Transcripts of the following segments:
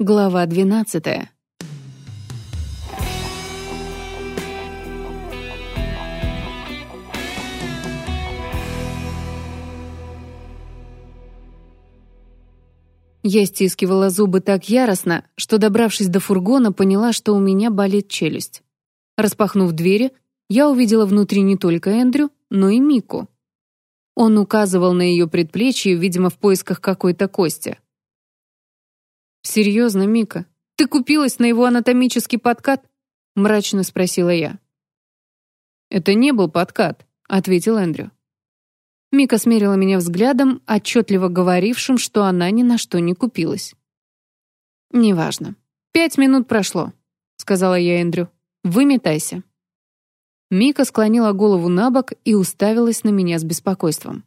Глава двенадцатая. Я стискивала зубы так яростно, что, добравшись до фургона, поняла, что у меня болит челюсть. Распахнув двери, я увидела внутри не только Эндрю, но и Мику. Он указывал на ее предплечье, видимо, в поисках какой-то кости. «Серьезно, Мика, ты купилась на его анатомический подкат?» — мрачно спросила я. «Это не был подкат», — ответил Эндрю. Мика смерила меня взглядом, отчетливо говорившим, что она ни на что не купилась. «Неважно. Пять минут прошло», — сказала я Эндрю. «Выметайся». Мика склонила голову на бок и уставилась на меня с беспокойством.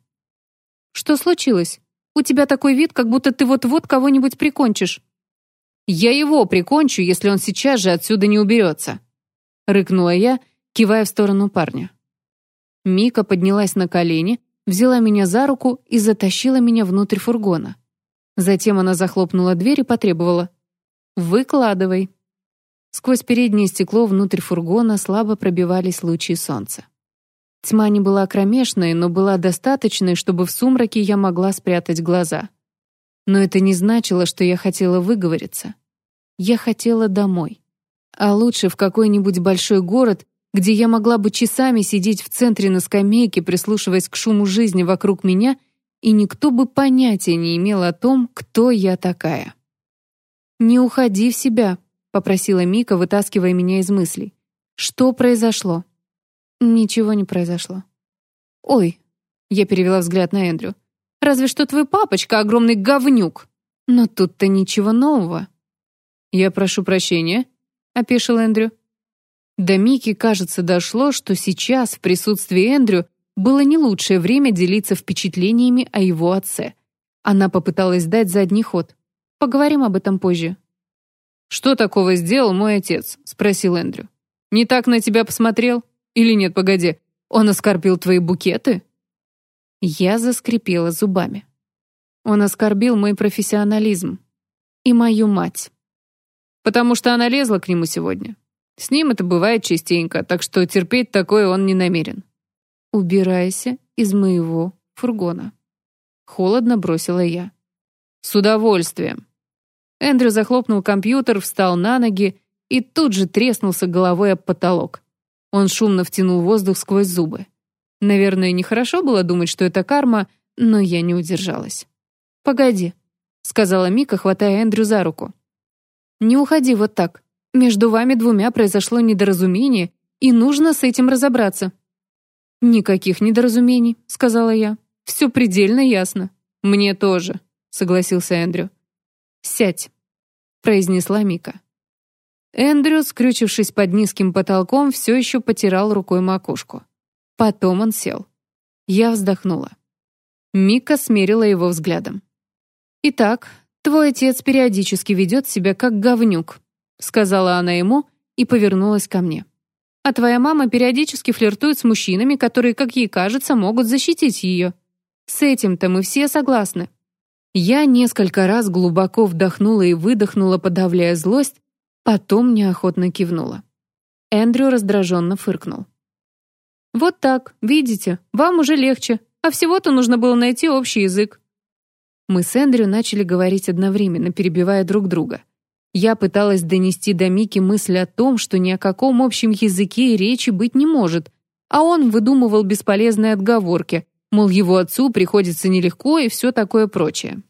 «Что случилось? У тебя такой вид, как будто ты вот-вот кого-нибудь прикончишь». «Я его прикончу, если он сейчас же отсюда не уберется», — рыкнула я, кивая в сторону парня. Мика поднялась на колени, взяла меня за руку и затащила меня внутрь фургона. Затем она захлопнула дверь и потребовала «Выкладывай». Сквозь переднее стекло внутрь фургона слабо пробивались лучи солнца. Тьма не была кромешной, но была достаточной, чтобы в сумраке я могла спрятать глаза. Но это не значило, что я хотела выговориться. Я хотела домой. А лучше в какой-нибудь большой город, где я могла бы часами сидеть в центре на скамейке, прислушиваясь к шуму жизни вокруг меня, и никто бы понятия не имел о том, кто я такая. «Не уходи в себя», попросила Мика, вытаскивая меня из мыслей. Что произошло? Ничего не произошло. Ой, я перевела взгляд на Эндрю. Разве что твой папочка огромный говнюк. Но тут-то ничего нового. Я прошу прощения, опешил Эндрю. До Мики, кажется, дошло, что сейчас в присутствии Эндрю было не лучшее время делиться впечатлениями о его отце. Она попыталась дать задний ход. Поговорим об этом позже. «Что такого сделал мой отец?» — спросил Эндрю. «Не так на тебя посмотрел? Или нет, погоди, он оскорбил твои букеты?» Я заскрипела зубами. Он оскорбил мой профессионализм. И мою мать. Потому что она лезла к нему сегодня. С ним это бывает частенько, так что терпеть такое он не намерен. «Убирайся из моего фургона». Холодно бросила я. «С удовольствием», Эндрю захлопнул компьютер, встал на ноги и тут же треснулся головой об потолок. Он шумно втянул воздух сквозь зубы. Наверное, нехорошо было думать, что это карма, но я не удержалась. «Погоди», — сказала Мика, хватая Эндрю за руку. «Не уходи вот так. Между вами двумя произошло недоразумение, и нужно с этим разобраться». «Никаких недоразумений», — сказала я. «Все предельно ясно». «Мне тоже», — согласился Эндрю. «Сядь», — произнесла Мика. Эндрю, скрючившись под низким потолком, все еще потирал рукой макушку. Потом он сел. Я вздохнула. Мика смерила его взглядом. «Итак, твой отец периодически ведет себя как говнюк», сказала она ему и повернулась ко мне. «А твоя мама периодически флиртует с мужчинами, которые, как ей кажется, могут защитить ее. С этим-то мы все согласны». Я несколько раз глубоко вдохнула и выдохнула, подавляя злость, потом неохотно кивнула. Эндрю раздраженно фыркнул. «Вот так, видите, вам уже легче, а всего-то нужно было найти общий язык». Мы с Эндрю начали говорить одновременно, перебивая друг друга. Я пыталась донести до Мики мысль о том, что ни о каком общем языке и речи быть не может, а он выдумывал бесполезные отговорки, мол, его отцу приходится нелегко и все такое прочее.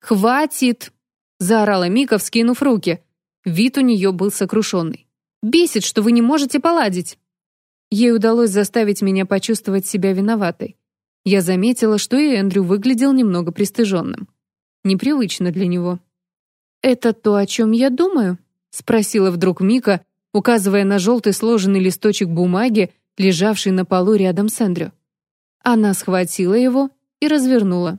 «Хватит!» — заорала Мика, вскинув руки. Вид у нее был сокрушенный. «Бесит, что вы не можете поладить!» Ей удалось заставить меня почувствовать себя виноватой. Я заметила, что и Эндрю выглядел немного пристыженным. Непривычно для него. «Это то, о чем я думаю?» — спросила вдруг Мика, указывая на желтый сложенный листочек бумаги, лежавший на полу рядом с Эндрю. Она схватила его и развернула.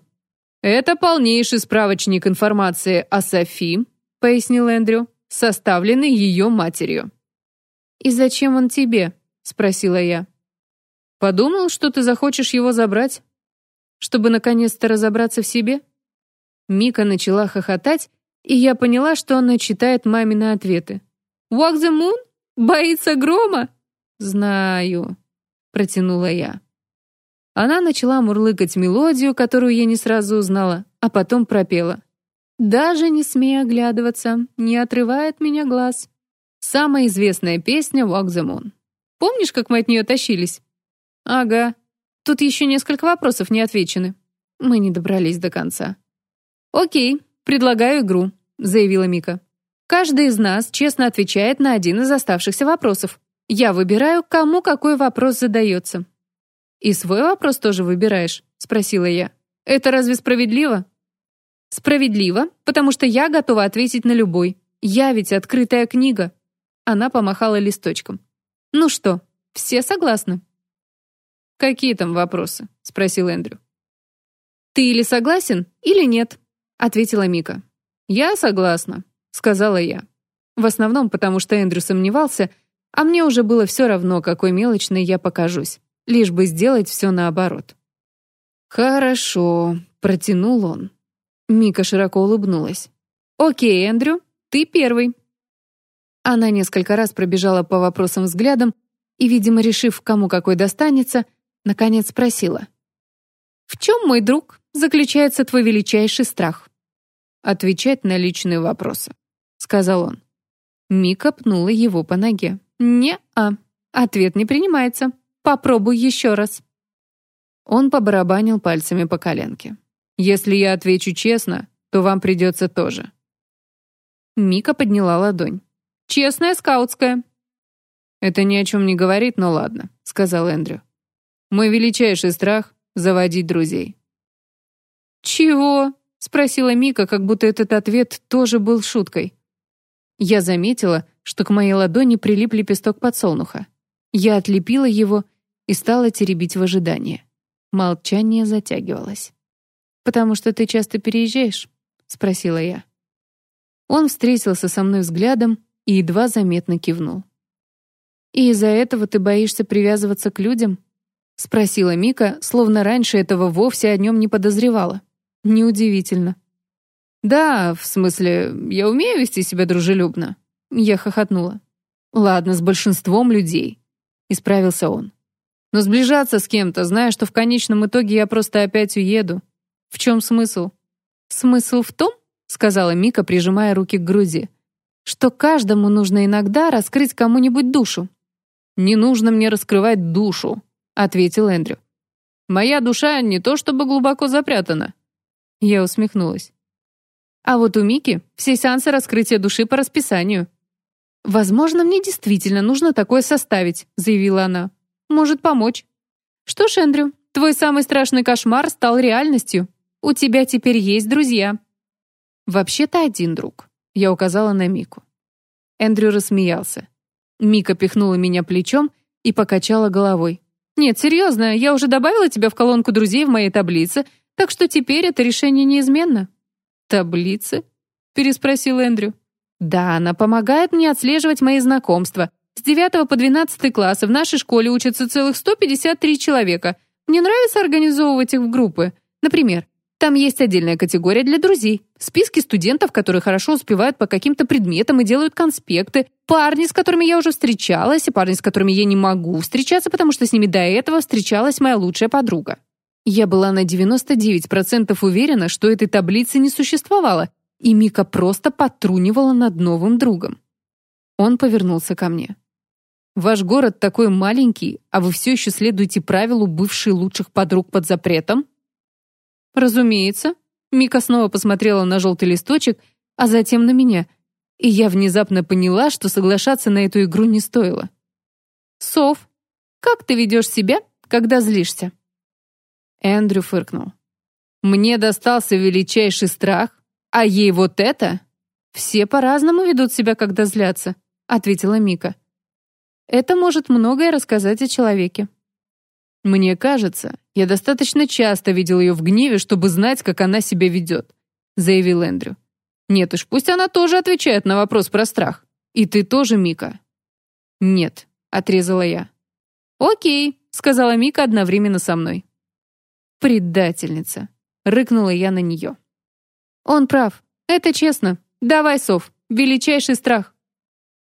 «Это полнейший справочник информации о Софи», — пояснил Эндрю, составленный ее матерью. «И зачем он тебе?» — спросила я. «Подумал, что ты захочешь его забрать, чтобы наконец-то разобраться в себе?» Мика начала хохотать, И я поняла, что она читает мамины ответы. «Walk the moon? Боится грома?» «Знаю», — протянула я. Она начала мурлыкать мелодию, которую я не сразу узнала, а потом пропела. «Даже не смей оглядываться, не отрывает меня глаз». Самая известная песня «Walk the Moon». Помнишь, как мы от нее тащились? Ага. Тут еще несколько вопросов не отвечены. Мы не добрались до конца. Окей, предлагаю игру, заявила Мика. Каждый из нас честно отвечает на один из оставшихся вопросов. Я выбираю, кому какой вопрос задается. «И свой вопрос тоже выбираешь?» — спросила я. «Это разве справедливо?» «Справедливо, потому что я готова ответить на любой. Я ведь открытая книга». Она помахала листочком. «Ну что, все согласны?» «Какие там вопросы?» — спросил Эндрю. «Ты или согласен, или нет», — ответила Мика. «Я согласна», — сказала я. В основном потому, что Эндрю сомневался, а мне уже было все равно, какой мелочной я покажусь, лишь бы сделать все наоборот. «Хорошо», — протянул он. Мика широко улыбнулась. «Окей, Эндрю, ты первый». Она несколько раз пробежала по вопросам взглядом и, видимо, решив, кому какой достанется, наконец спросила. «В чем, мой друг, заключается твой величайший страх?» «Отвечать на личные вопросы», — сказал он. Мика пнула его по ноге. «Не-а, ответ не принимается. Попробуй еще раз». Он побарабанил пальцами по коленке. «Если я отвечу честно, то вам придется тоже». Мика подняла ладонь. Честная скаутская». «Это ни о чем не говорит, но ладно», — сказал Эндрю. «Мой величайший страх — заводить друзей». «Чего?» — спросила Мика, как будто этот ответ тоже был шуткой. Я заметила, что к моей ладони прилип лепесток подсолнуха. Я отлепила его и стала теребить в ожидании. Молчание затягивалось. «Потому что ты часто переезжаешь?» — спросила я. Он встретился со мной взглядом и едва заметно кивнул. «И из-за этого ты боишься привязываться к людям?» — спросила Мика, словно раньше этого вовсе о нем не подозревала. Неудивительно. «Да, в смысле, я умею вести себя дружелюбно?» Я хохотнула. «Ладно, с большинством людей», — исправился он. «Но сближаться с кем-то, зная, что в конечном итоге я просто опять уеду. В чем смысл?» «Смысл в том, — сказала Мика, прижимая руки к груди, — что каждому нужно иногда раскрыть кому-нибудь душу. «Не нужно мне раскрывать душу», — ответил Эндрю. «Моя душа не то чтобы глубоко запрятана». Я усмехнулась. А вот у Мики все сеансы раскрытия души по расписанию. «Возможно, мне действительно нужно такое составить», — заявила она. «Может помочь». «Что ж, Эндрю, твой самый страшный кошмар стал реальностью. У тебя теперь есть друзья». «Вообще-то один друг. Я указала на Мику. Эндрю рассмеялся. Мика пихнула меня плечом и покачала головой. «Нет, серьезно, я уже добавила тебя в колонку друзей в моей таблице, так что теперь это решение неизменно». «Таблицы?» — переспросил Эндрю. «Да, она помогает мне отслеживать мои знакомства. С 9 по 12 классы в нашей школе учатся целых 153 человека. Мне нравится организовывать их в группы. Например, там есть отдельная категория для друзей. Списки студентов, которые хорошо успевают по каким-то предметам и делают конспекты. Парни, с которыми я уже встречалась, и парни, с которыми я не могу встречаться, потому что с ними до этого встречалась моя лучшая подруга. Я была на 99% уверена, что этой таблицы не существовало, и Мика просто подтрунивала над новым другом. Он повернулся ко мне. «Ваш город такой маленький, а вы все еще следуете правилу бывшей лучших подруг под запретом?» «Разумеется». Мика снова посмотрела на желтый листочек, а затем на меня, и я внезапно поняла, что соглашаться на эту игру не стоило. «Сов, как ты ведешь себя, когда злишься?» Эндрю фыркнул. «Мне достался величайший страх, а ей вот это?» «Все по-разному ведут себя, когда злятся», — ответила Мика. «Это может многое рассказать о человеке». «Мне кажется, я достаточно часто видел ее в гневе, чтобы знать, как она себя ведет», — заявил Эндрю. «Нет уж, пусть она тоже отвечает на вопрос про страх. И ты тоже, Мика». «Нет», — отрезала я. «Окей», — сказала Мика одновременно со мной. «Предательница», — рыкнула я на нее. «Он прав. Это честно. Давай, Сов, величайший страх».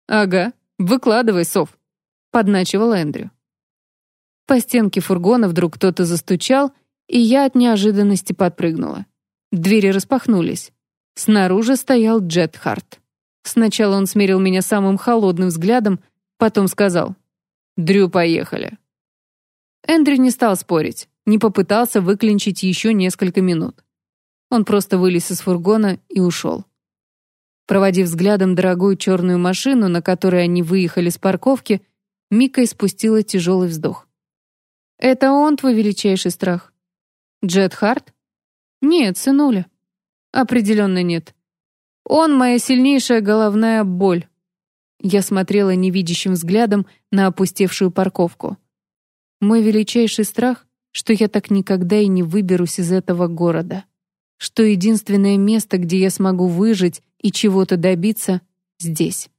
«Ага, выкладывай, Сов», — подначивал Эндрю. По стенке фургона вдруг кто-то застучал, и я от неожиданности подпрыгнула. Двери распахнулись. Снаружи стоял Джет Харт. Сначала он смерил меня самым холодным взглядом, потом сказал «Дрю, поехали». Эндрю не стал спорить, не попытался выклинчить еще несколько минут. Он просто вылез из фургона и ушел. Проводив взглядом дорогую черную машину, на которой они выехали с парковки, Мика испустила тяжелый вздох. «Это он твой величайший страх?» «Джет Харт?» «Нет, сынуля». «Определенно нет. Он моя сильнейшая головная боль». Я смотрела невидящим взглядом на опустевшую парковку. Мой величайший страх, что я так никогда и не выберусь из этого города. Что единственное место, где я смогу выжить и чего-то добиться, здесь.